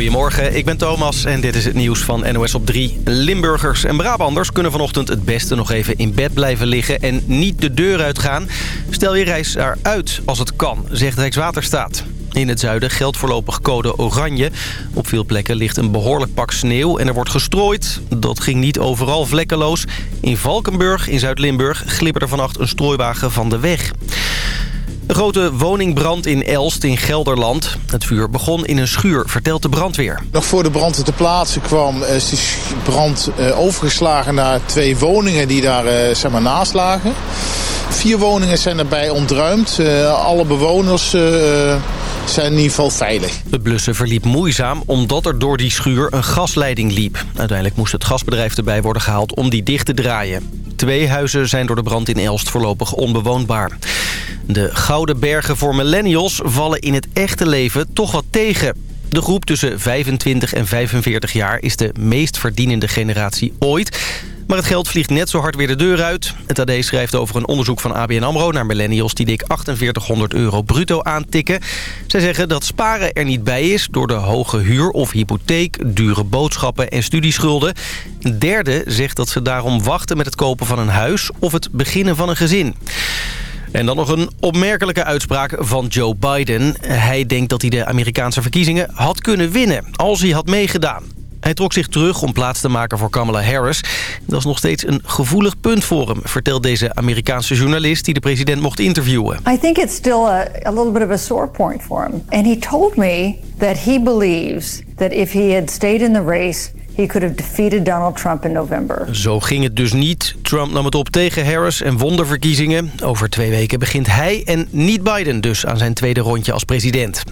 Goedemorgen, ik ben Thomas en dit is het nieuws van NOS op 3. Limburgers en Brabanders kunnen vanochtend het beste nog even in bed blijven liggen... en niet de deur uitgaan. Stel je reis daaruit als het kan, zegt Rijkswaterstaat. In het zuiden geldt voorlopig code oranje. Op veel plekken ligt een behoorlijk pak sneeuw en er wordt gestrooid. Dat ging niet overal vlekkeloos. In Valkenburg, in Zuid-Limburg, glipperde vannacht een strooiwagen van de weg. Een grote woningbrand in Elst in Gelderland. Het vuur begon in een schuur, vertelt de brandweer. Nog voor de brand te plaatsen kwam is de brand eh, overgeslagen naar twee woningen die daar eh, zeg maar, naast lagen. Vier woningen zijn erbij ontruimd. Alle bewoners zijn in ieder geval veilig. Het blussen verliep moeizaam omdat er door die schuur een gasleiding liep. Uiteindelijk moest het gasbedrijf erbij worden gehaald om die dicht te draaien. Twee huizen zijn door de brand in Elst voorlopig onbewoonbaar. De gouden bergen voor millennials vallen in het echte leven toch wat tegen. De groep tussen 25 en 45 jaar is de meest verdienende generatie ooit. Maar het geld vliegt net zo hard weer de deur uit. Het AD schrijft over een onderzoek van ABN AMRO naar millennials... die dik 4800 euro bruto aantikken. Zij zeggen dat sparen er niet bij is... door de hoge huur of hypotheek, dure boodschappen en studieschulden. Een derde zegt dat ze daarom wachten met het kopen van een huis... of het beginnen van een gezin. En dan nog een opmerkelijke uitspraak van Joe Biden. Hij denkt dat hij de Amerikaanse verkiezingen had kunnen winnen als hij had meegedaan. Hij trok zich terug om plaats te maken voor Kamala Harris. Dat is nog steeds een gevoelig punt voor hem, vertelt deze Amerikaanse journalist die de president mocht interviewen. I think it's still a, a little bit of a sore point for him. And he told me that he believes that if he had stayed in the race he could have defeated Donald Trump in November. Zo ging het dus niet. Trump nam het op tegen Harris en won de verkiezingen. Over twee weken begint hij en niet Biden dus aan zijn tweede rondje als president.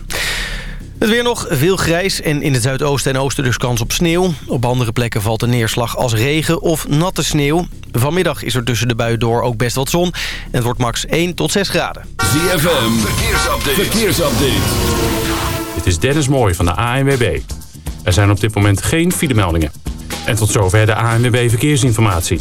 Het weer nog veel grijs en in het zuidoosten en oosten dus kans op sneeuw. Op andere plekken valt de neerslag als regen of natte sneeuw. Vanmiddag is er tussen de buien door ook best wat zon. En het wordt max 1 tot 6 graden. ZFM, verkeersupdate. verkeersupdate. Dit is Dennis Mooij van de ANWB. Er zijn op dit moment geen filemeldingen. En tot zover de ANWB Verkeersinformatie.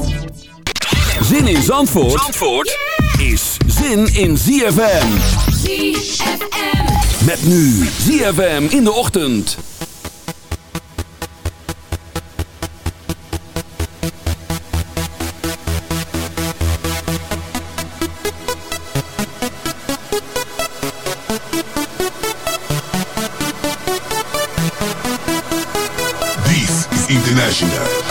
Zin in Zandvoort, Zandvoort is zin in ZFM. ZFM. Met nu ZFM in de ochtend. This is International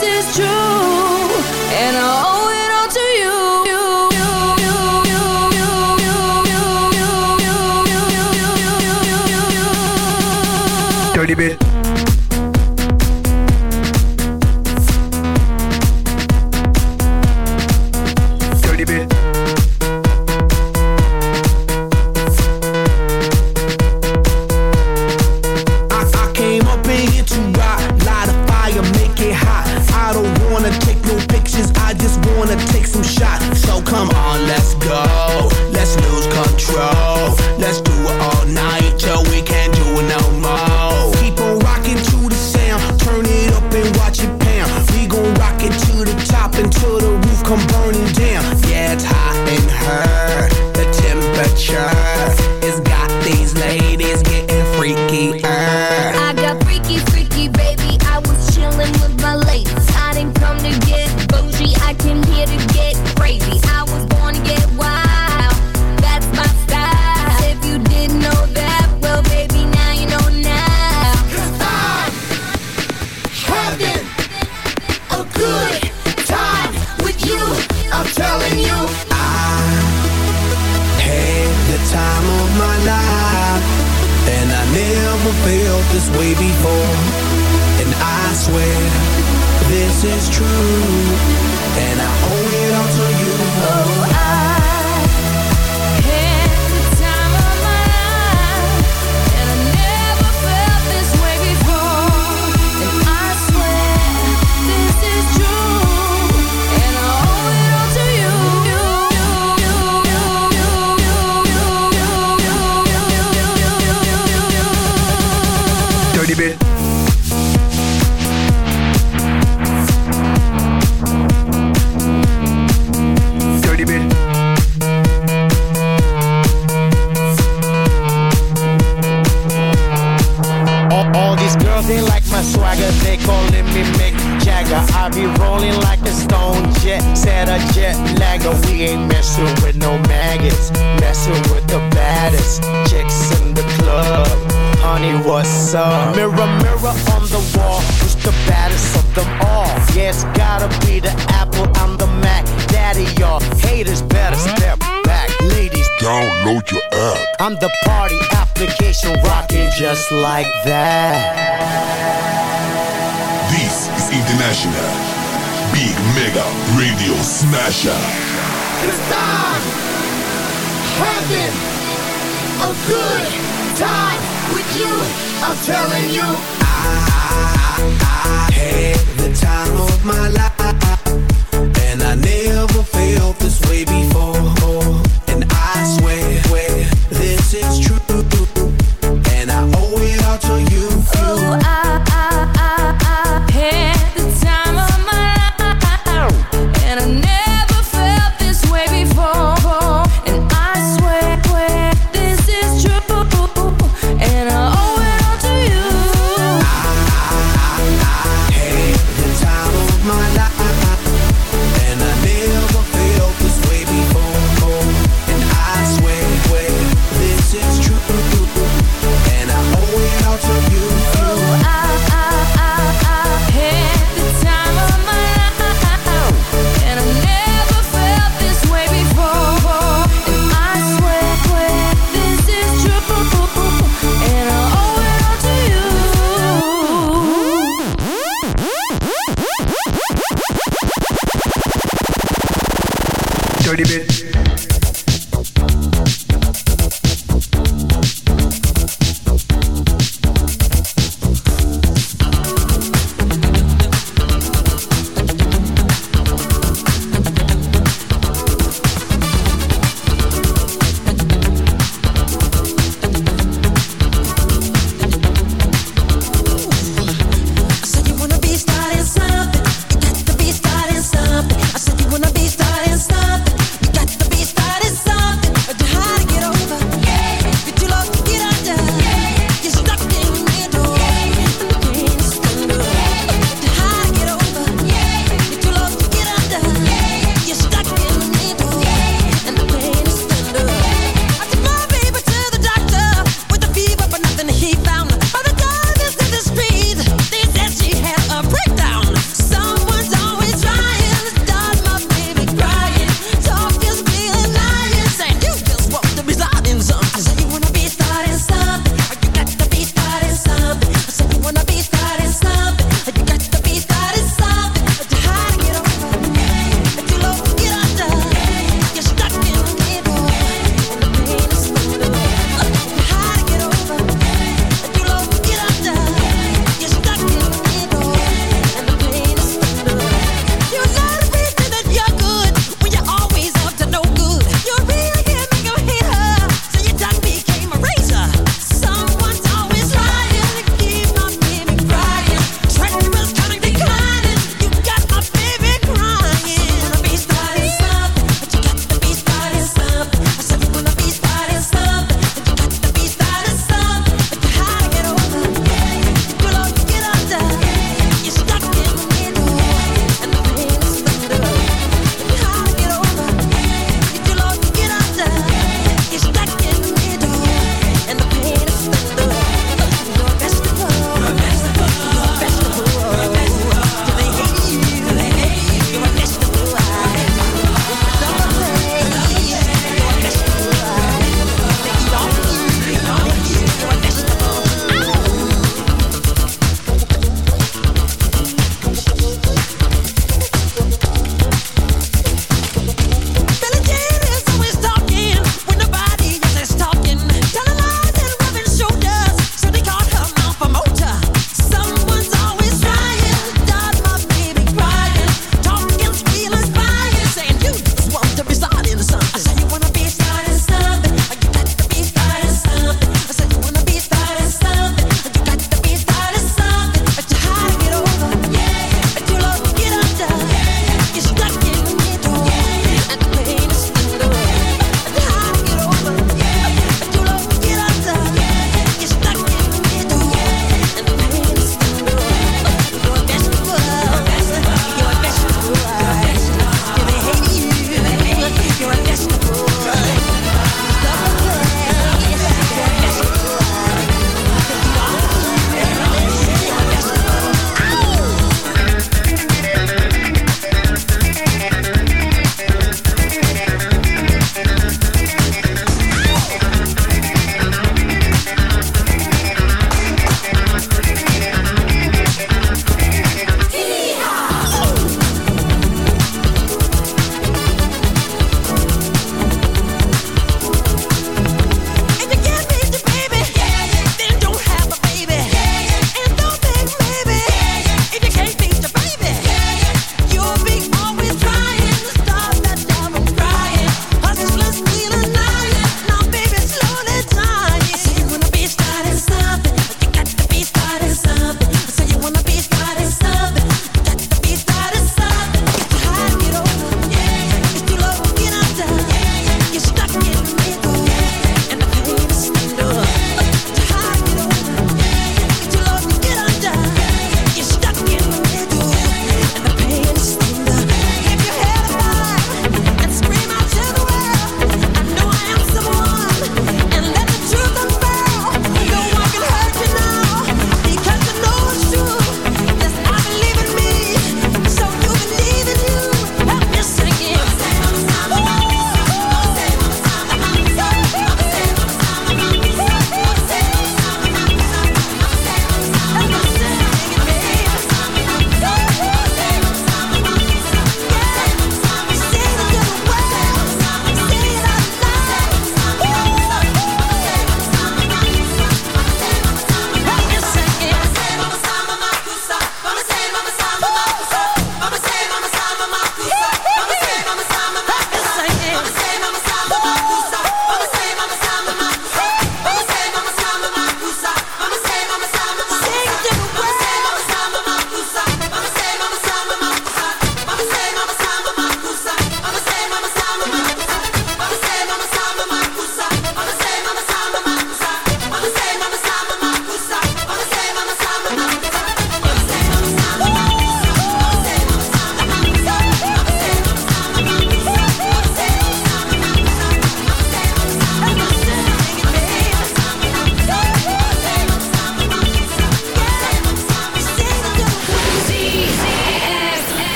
this is true, and all like that. This is International Big Mega Radio Smasher. It's time having a good time with you. I'm telling you, I, I, I had the time of my life, and I never felt this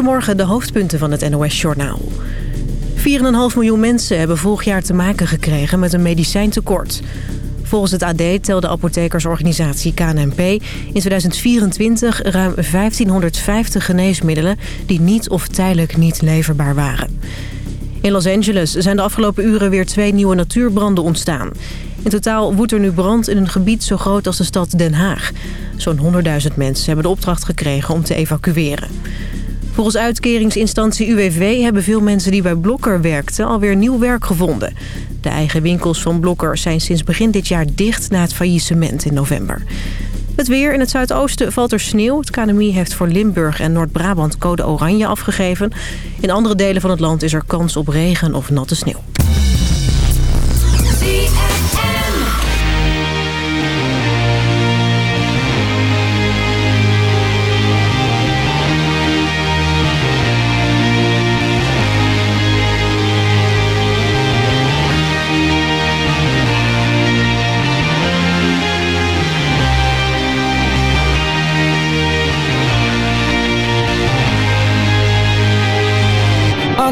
Goedemorgen, de hoofdpunten van het NOS-journaal. 4,5 miljoen mensen hebben vorig jaar te maken gekregen met een medicijntekort. Volgens het AD telde apothekersorganisatie KNMP in 2024 ruim 1550 geneesmiddelen die niet of tijdelijk niet leverbaar waren. In Los Angeles zijn de afgelopen uren weer twee nieuwe natuurbranden ontstaan. In totaal woedt er nu brand in een gebied zo groot als de stad Den Haag. Zo'n 100.000 mensen hebben de opdracht gekregen om te evacueren. Volgens uitkeringsinstantie UWV hebben veel mensen die bij Blokker werkten alweer nieuw werk gevonden. De eigen winkels van Blokker zijn sinds begin dit jaar dicht na het faillissement in november. Het weer in het zuidoosten valt er sneeuw. Het KNMI heeft voor Limburg en Noord-Brabant code oranje afgegeven. In andere delen van het land is er kans op regen of natte sneeuw.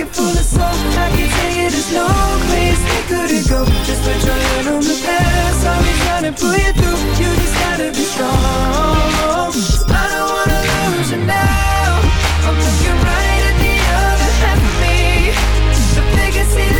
pocket full of soul I can tell you there's no place we couldn't go. Just put your hand on the past. I'll be trying to pull you through. You just gotta be strong. I don't wanna lose you now. I'm looking right at the other half of me. The vacancy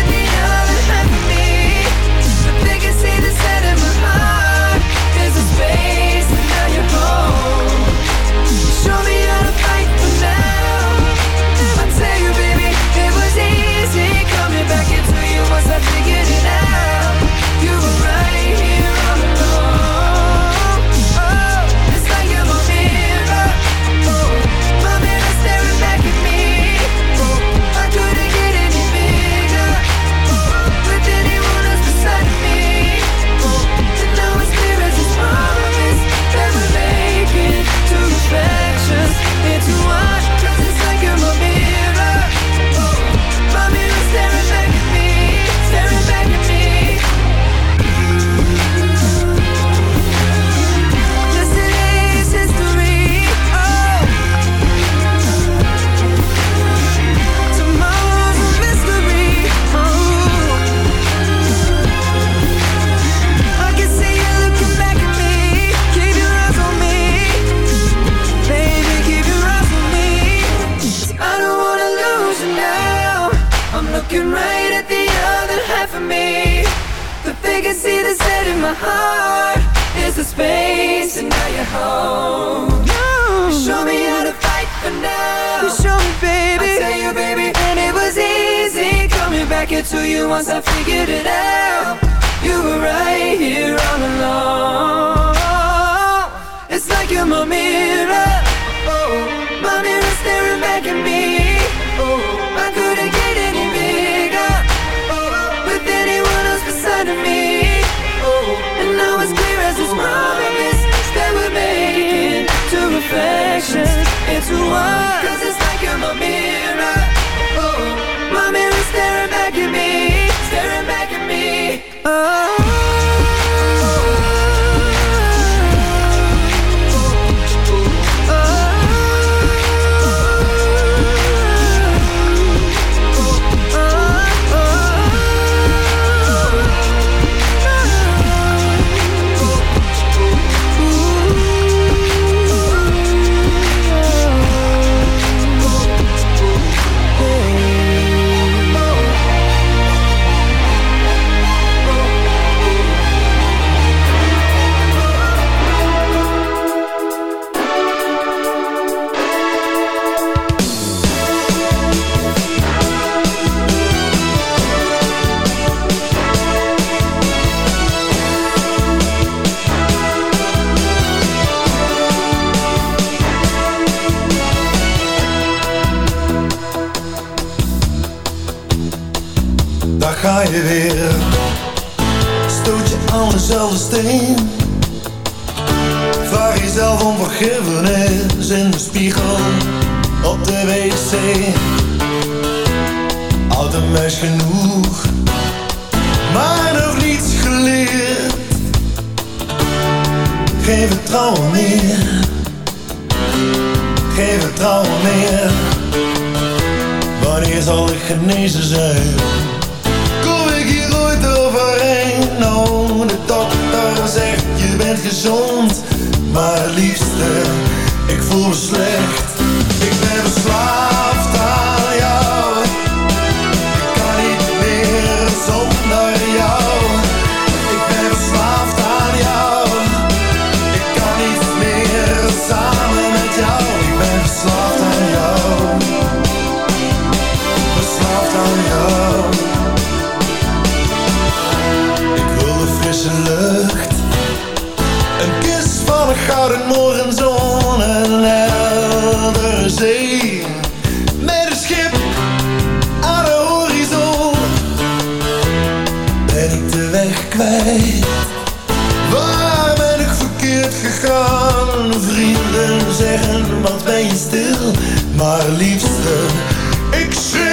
stil Maar liefste Ik schreeuw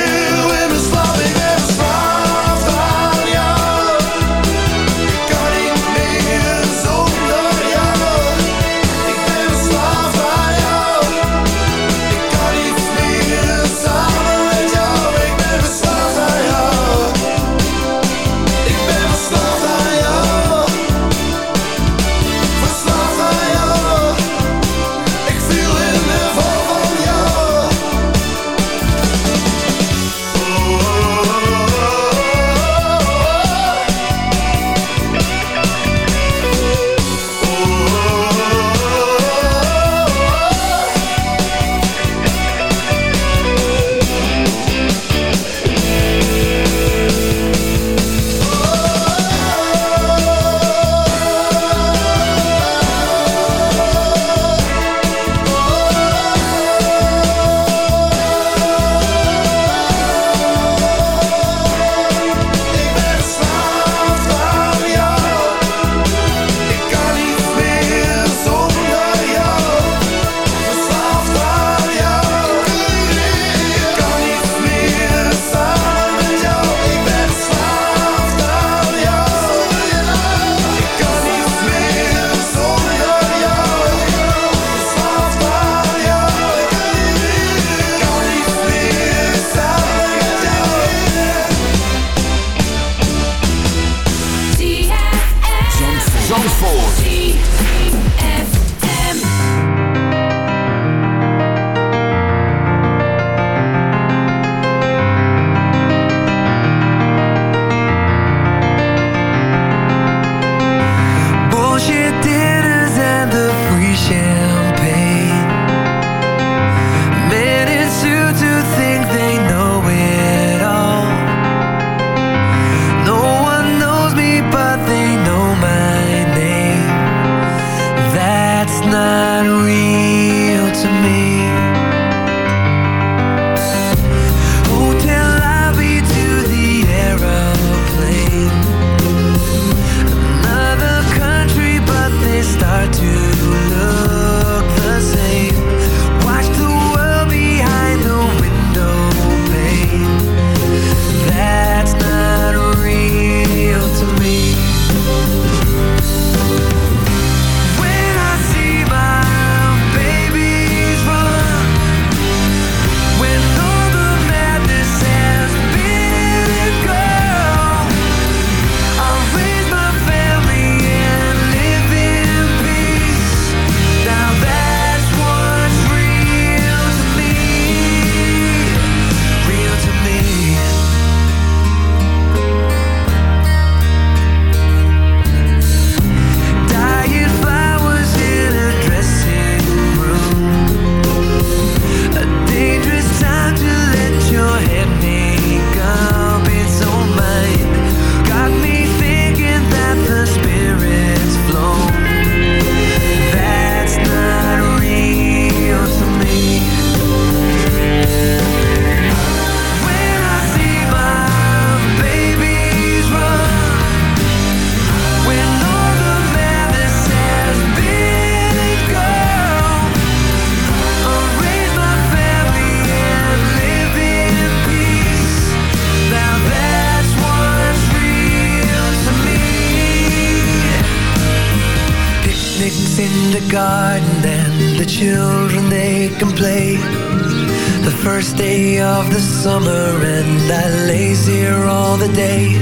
The first day of the summer And I lays here all the day.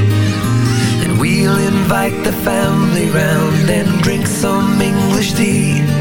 And we'll invite the family round And drink some English tea.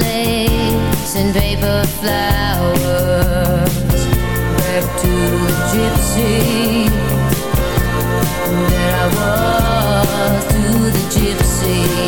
lace and paper flowers. Back to the gypsy. That I was to the gypsy.